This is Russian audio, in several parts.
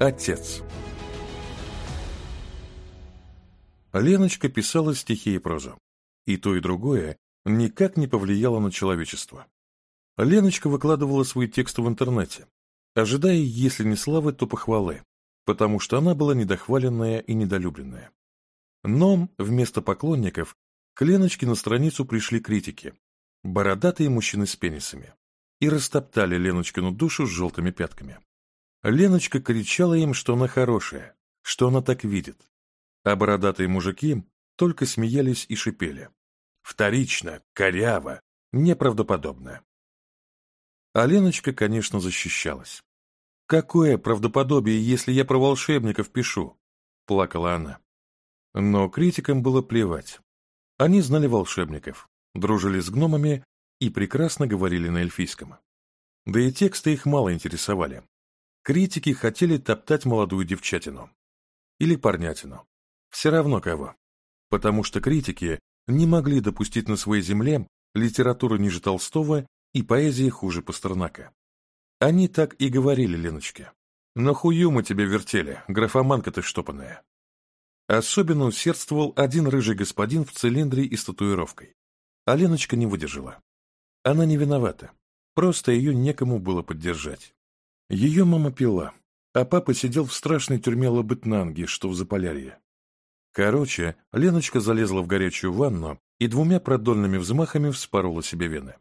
Отец. Леночка писала стихи и прозу. И то, и другое никак не повлияло на человечество. Леночка выкладывала свои тексты в интернете, ожидая, если не славы, то похвалы, потому что она была недохваленная и недолюбленная. Но вместо поклонников к Леночке на страницу пришли критики, бородатые мужчины с пенисами, и растоптали Леночкину душу с желтыми пятками. Леночка кричала им, что она хорошая, что она так видит. А бородатые мужики только смеялись и шипели. Вторично, коряво, неправдоподобно. А Леночка, конечно, защищалась. «Какое правдоподобие, если я про волшебников пишу?» – плакала она. Но критикам было плевать. Они знали волшебников, дружили с гномами и прекрасно говорили на эльфийском. Да и тексты их мало интересовали. Критики хотели топтать молодую девчатину. Или парнятину. Все равно кого. Потому что критики не могли допустить на своей земле литературу ниже Толстого и поэзии хуже Пастернака. Они так и говорили Леночке. "Нахую мы тебе вертели, графоманка ты штопанная». Особенно усердствовал один рыжий господин в цилиндре и с татуировкой. А Леночка не выдержала. Она не виновата, просто ее некому было поддержать. Ее мама пила, а папа сидел в страшной тюрьме Лабытнанги, что в Заполярье. Короче, Леночка залезла в горячую ванну и двумя продольными взмахами вспорола себе вены.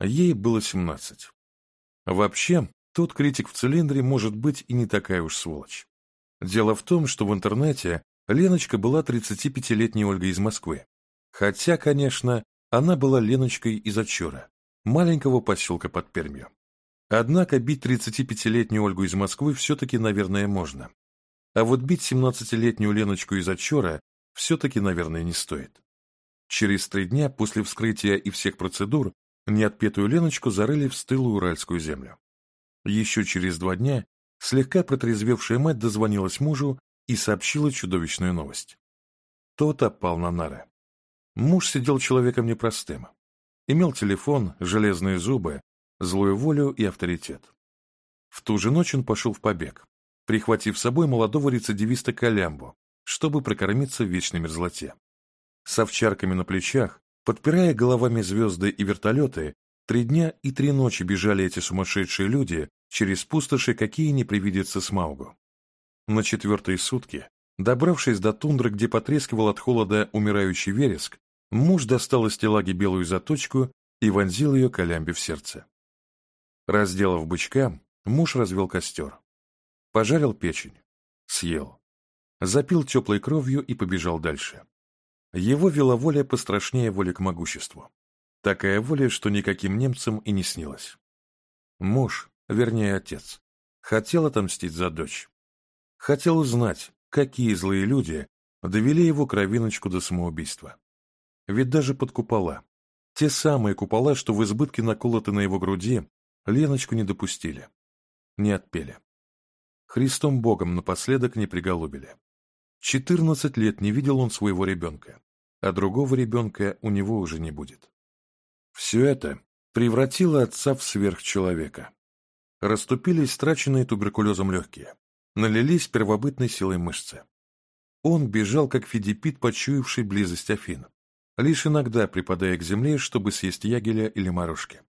Ей было семнадцать. Вообще, тот критик в цилиндре может быть и не такая уж сволочь. Дело в том, что в интернете Леночка была 35-летней Ольгой из Москвы. Хотя, конечно, она была Леночкой из Очура, маленького поселка под Пермью. Однако бить 35-летнюю Ольгу из Москвы все-таки, наверное, можно. А вот бить 17-летнюю Леночку из Отчера все-таки, наверное, не стоит. Через три дня после вскрытия и всех процедур неотпетую Леночку зарыли в стылую уральскую землю. Еще через два дня слегка протрезвевшая мать дозвонилась мужу и сообщила чудовищную новость. Тот опал на нары. Муж сидел человеком непростым. Имел телефон, железные зубы, злую волю и авторитет. В ту же ночь он пошел в побег, прихватив с собой молодого рецидивиста Колямбо, чтобы прокормиться в вечной мерзлоте. С овчарками на плечах, подпирая головами звезды и вертолеты, три дня и три ночи бежали эти сумасшедшие люди через пустоши, какие не привидятся Смаугу. На четвертые сутки, добравшись до тундры, где потрескивал от холода умирающий вереск, муж достал из телаги белую заточку и вонзил ее Колямбе в сердце. Разделав бычка, муж развел костер. Пожарил печень. Съел. Запил теплой кровью и побежал дальше. Его вела воля пострашнее воли к могуществу. Такая воля, что никаким немцам и не снилась. Муж, вернее отец, хотел отомстить за дочь. Хотел узнать, какие злые люди довели его кровиночку до самоубийства. Ведь даже под купола, те самые купола, что в избытке наколоты на его груди Леночку не допустили. Не отпели. Христом Богом напоследок не приголубили. Четырнадцать лет не видел он своего ребенка, а другого ребенка у него уже не будет. Все это превратило отца в сверхчеловека. Раступились страченные туберкулезом легкие, налились первобытной силой мышцы. Он бежал, как федипит, почуявший близость Афин, лишь иногда припадая к земле, чтобы съесть ягеля или марушки.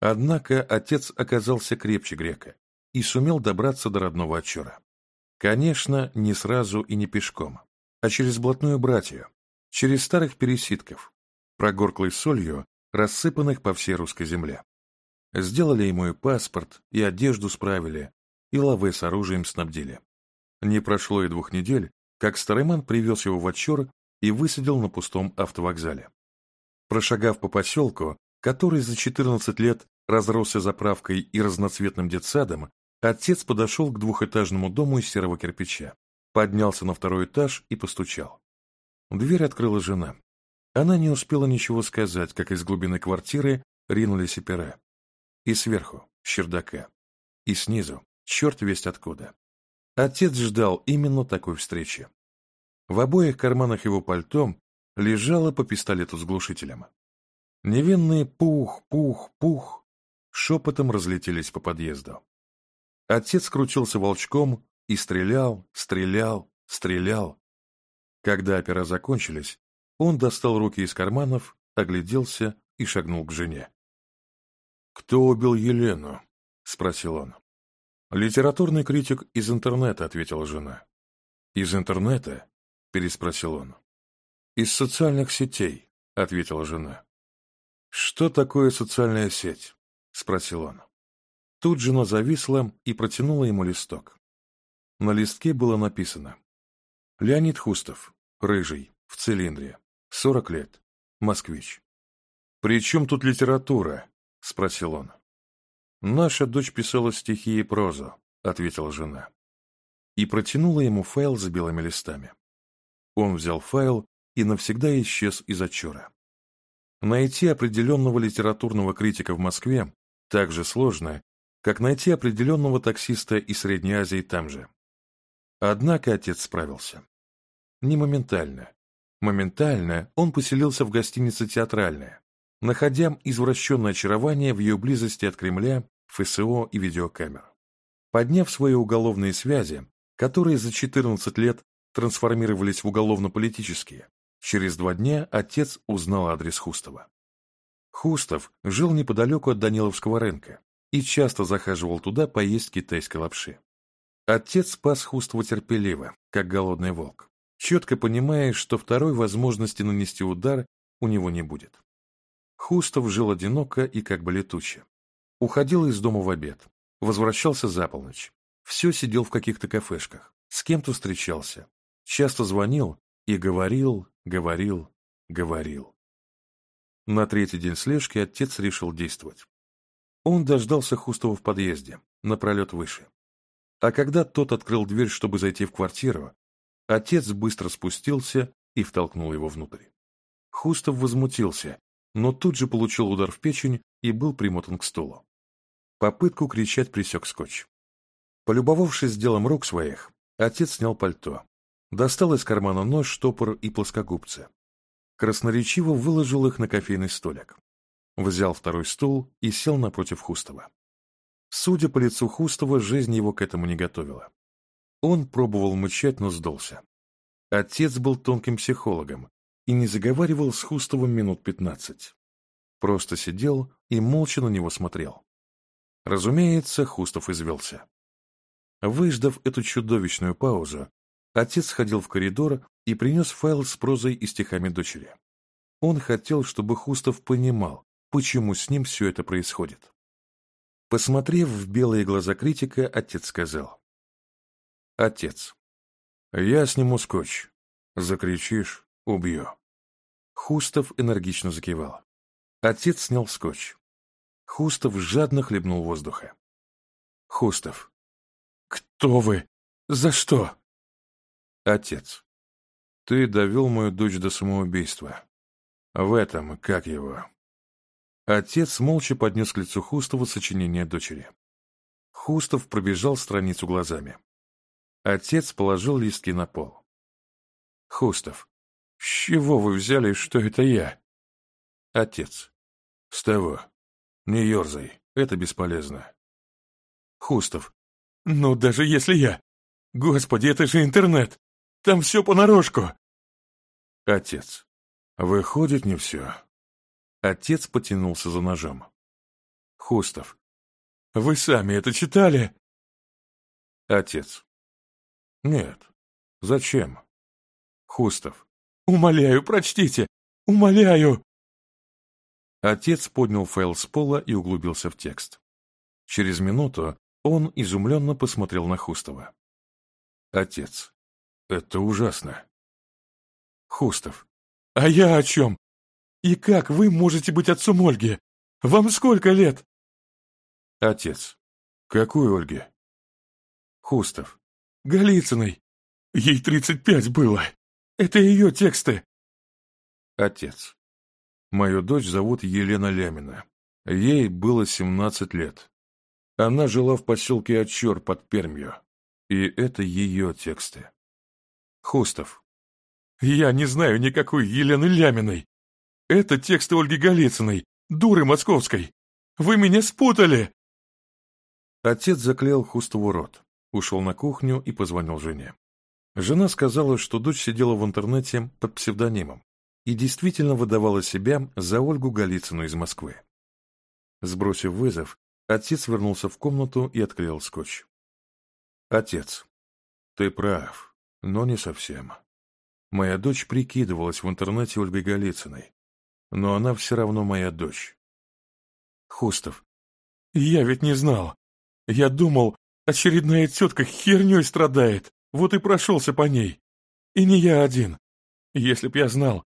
Однако отец оказался крепче грека и сумел добраться до родного отчура. Конечно, не сразу и не пешком, а через блатную братью, через старых пересидков, прогорклой солью, рассыпанных по всей русской земле. Сделали ему и паспорт, и одежду справили, и лавы с оружием снабдили. Не прошло и двух недель, как Старыман привез его в отчур и высадил на пустом автовокзале. Прошагав по поселку, который за 14 лет разросся заправкой и разноцветным детсадом, отец подошел к двухэтажному дому из серого кирпича, поднялся на второй этаж и постучал. Дверь открыла жена. Она не успела ничего сказать, как из глубины квартиры ринулись опера. И сверху, с чердака. И снизу, черт весть откуда. Отец ждал именно такой встречи. В обоих карманах его пальто лежало по пистолету с глушителем. Невинные пух, пух, пух шепотом разлетелись по подъезду. Отец крутился волчком и стрелял, стрелял, стрелял. Когда опера закончились, он достал руки из карманов, огляделся и шагнул к жене. «Кто убил Елену?» — спросил он. «Литературный критик из интернета», — ответила жена. «Из интернета?» — переспросил он. «Из социальных сетей», — ответила жена. «Что такое социальная сеть?» — спросил он. Тут жена зависла и протянула ему листок. На листке было написано «Леонид Хустов, рыжий, в цилиндре, 40 лет, москвич». «При чем тут литература?» — спросил он. «Наша дочь писала стихи и прозу», — ответила жена. И протянула ему файл с белыми листами. Он взял файл и навсегда исчез из отчера. Найти определенного литературного критика в Москве так же сложно, как найти определенного таксиста из Средней Азии там же. Однако отец справился. Не моментально. Моментально он поселился в гостинице «Театральная», находя извращенное очарование в ее близости от Кремля, ФСО и видеокамер. Подняв свои уголовные связи, которые за 14 лет трансформировались в уголовно-политические, Через два дня отец узнал адрес Хустова. Хустов жил неподалеку от Даниловского рынка и часто захаживал туда поесть китайской лапши. Отец спас Хустова терпеливо, как голодный волк, четко понимая, что второй возможности нанести удар у него не будет. Хустов жил одиноко и как бы летуче. Уходил из дома в обед, возвращался за полночь, все сидел в каких-то кафешках, с кем-то встречался, часто звонил и говорил, Говорил, говорил. На третий день слежки отец решил действовать. Он дождался Хустова в подъезде, напролет выше. А когда тот открыл дверь, чтобы зайти в квартиру, отец быстро спустился и втолкнул его внутрь. Хустов возмутился, но тут же получил удар в печень и был примотан к стулу. Попытку кричать присек скотч. Полюбовавшись делом рук своих, отец снял пальто, достал из кармана нож, штопор и плоскогубцы. Красноречиво выложил их на кофейный столик. Взял второй стул и сел напротив Хустова. Судя по лицу Хустова, жизнь его к этому не готовила. Он пробовал мычать, но сдался. Отец был тонким психологом и не заговаривал с Хустовым минут пятнадцать. Просто сидел и молча на него смотрел. Разумеется, Хустов извелся. Выждав эту чудовищную паузу, Отец сходил в коридор и принес файл с прозой и стихами дочери. Он хотел, чтобы Хустов понимал, почему с ним все это происходит. Посмотрев в белые глаза критика, отец сказал. «Отец, я сниму скотч. Закричишь — убью». Хустов энергично закивал. Отец снял скотч. Хустов жадно хлебнул воздуха. «Хустов, кто вы? За что?» Отец. Ты довел мою дочь до самоубийства. А в этом, как его. Отец молча поднес к лицу Хустова сочинение дочери. Хустов пробежал страницу глазами. Отец положил листки на пол. Хустов. С чего вы взяли, что это я? Отец. С того. Не ерзай, это бесполезно. Хустов. Ну, даже если я. Господи, это же интернет. Там все понарошку!» «Отец!» «Выходит, не все!» Отец потянулся за ножом. Хустов. «Вы сами это читали?» Отец. «Нет. Зачем?» Хустов. «Умоляю, прочтите! Умоляю!» Отец поднял файл с пола и углубился в текст. Через минуту он изумленно посмотрел на Хустова. Отец. Это ужасно. Хустов. А я о чем? И как вы можете быть отцом Ольги? Вам сколько лет? Отец. Какой Ольге? Хустов. Голицыной. Ей тридцать пять было. Это ее тексты. Отец. Мою дочь зовут Елена Лямина. Ей было семнадцать лет. Она жила в поселке Отчер под Пермью. И это ее тексты. Хустов, «Я не знаю никакой Елены Ляминой. Это текст Ольги Голицыной, дуры московской. Вы меня спутали!» Отец заклеил Хустову рот, ушел на кухню и позвонил жене. Жена сказала, что дочь сидела в интернете под псевдонимом и действительно выдавала себя за Ольгу Голицыну из Москвы. Сбросив вызов, отец вернулся в комнату и отклеил скотч. «Отец, ты прав но не совсем. Моя дочь прикидывалась в интернете Ольгой Голицыной, но она все равно моя дочь. Хустов. Я ведь не знал. Я думал, очередная тетка херней страдает, вот и прошелся по ней. И не я один. Если б я знал.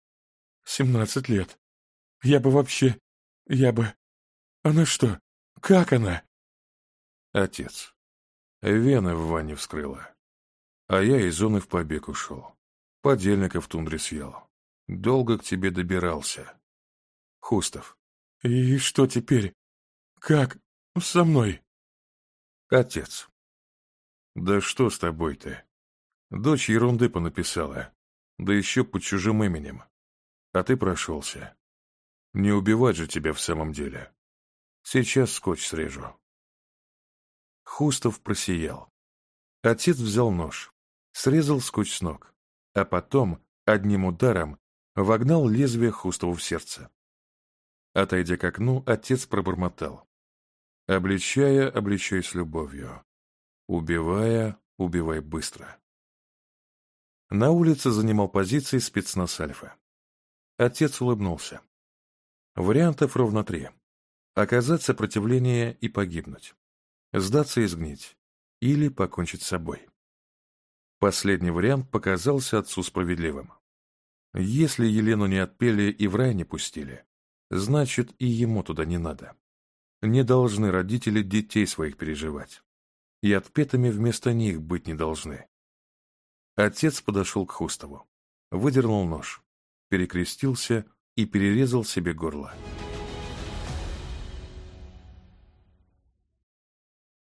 Семнадцать лет. Я бы вообще... Я бы... Она что? Как она? Отец. Вены в ванне вскрыла. А я из зоны в побег ушел. Подельника в тундре съел. Долго к тебе добирался. Хустов. И что теперь? Как со мной? Отец. Да что с тобой ты? Дочь ерунды понаписала. Да еще под чужим именем. А ты прошелся. Не убивать же тебя в самом деле. Сейчас скотч срежу. Хустов просиял. Отец взял нож срезал скотч с ног, а потом одним ударом вогнал лезвие Хустову в сердце. Отойдя к окну, отец пробормотал. «Обличая, обличай с любовью. Убивая, убивай быстро». На улице занимал позиции спецназ Альфа. Отец улыбнулся. Вариантов ровно три. Оказать сопротивление и погибнуть. Сдаться и сгнить. Или покончить с собой. Последний вариант показался отцу справедливым. Если Елену не отпели и в рай не пустили, значит и ему туда не надо. Не должны родители детей своих переживать. И отпетыми вместо них быть не должны. Отец подошел к Хустову, выдернул нож, перекрестился и перерезал себе горло.